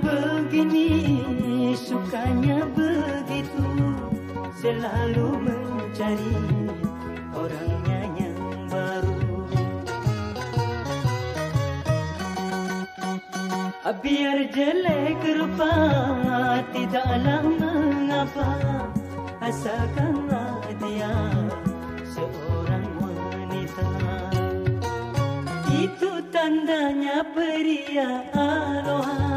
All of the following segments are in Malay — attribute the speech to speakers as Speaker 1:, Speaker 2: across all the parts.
Speaker 1: begini Sukanya begitu. Selalu mencari Orangnya yang baru. Biar jelek rupa Tidaklah mengapa. Asalkan dia Seorang tandanya pria aloha Aloha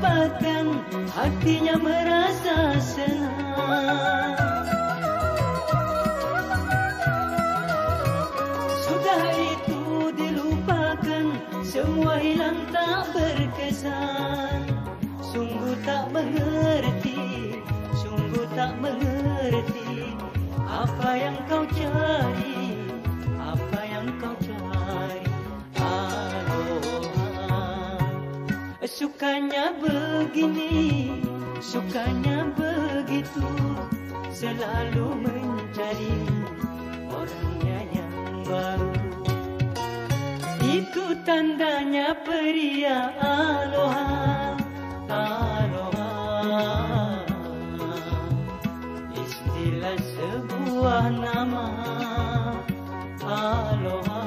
Speaker 1: didapatkan Hatinya merasa senang. Sudah itu dilupakan Semua hilang tak berkesan. Sungguh tak mengerti Sungguh tak mengerti Apa yang kau cari Sukanya begini Sukanya begitu Selalu mencari Orangnya yang baru. Itu tandanya pria aloha Aloha. Istilah sebuah nama Aloha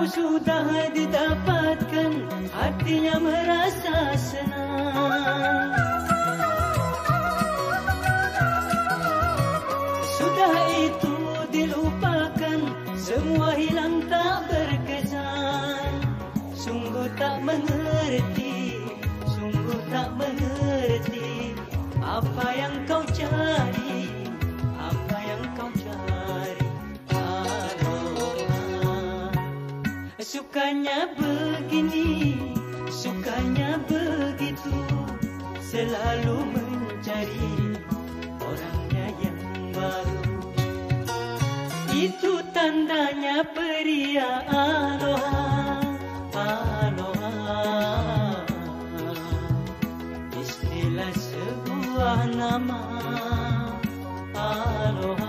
Speaker 1: Kalau sudah didapatkan Hatinya merasa senang. Sudah itu dilupakan Semua hilang tak berkesan. Sungguh tak mengerti Sukanya begini Sukanya begitu Selalu mencari Orangnya yang baru. Itu tandanya pria aloha Aloha. Istilah sebuah nama Aloha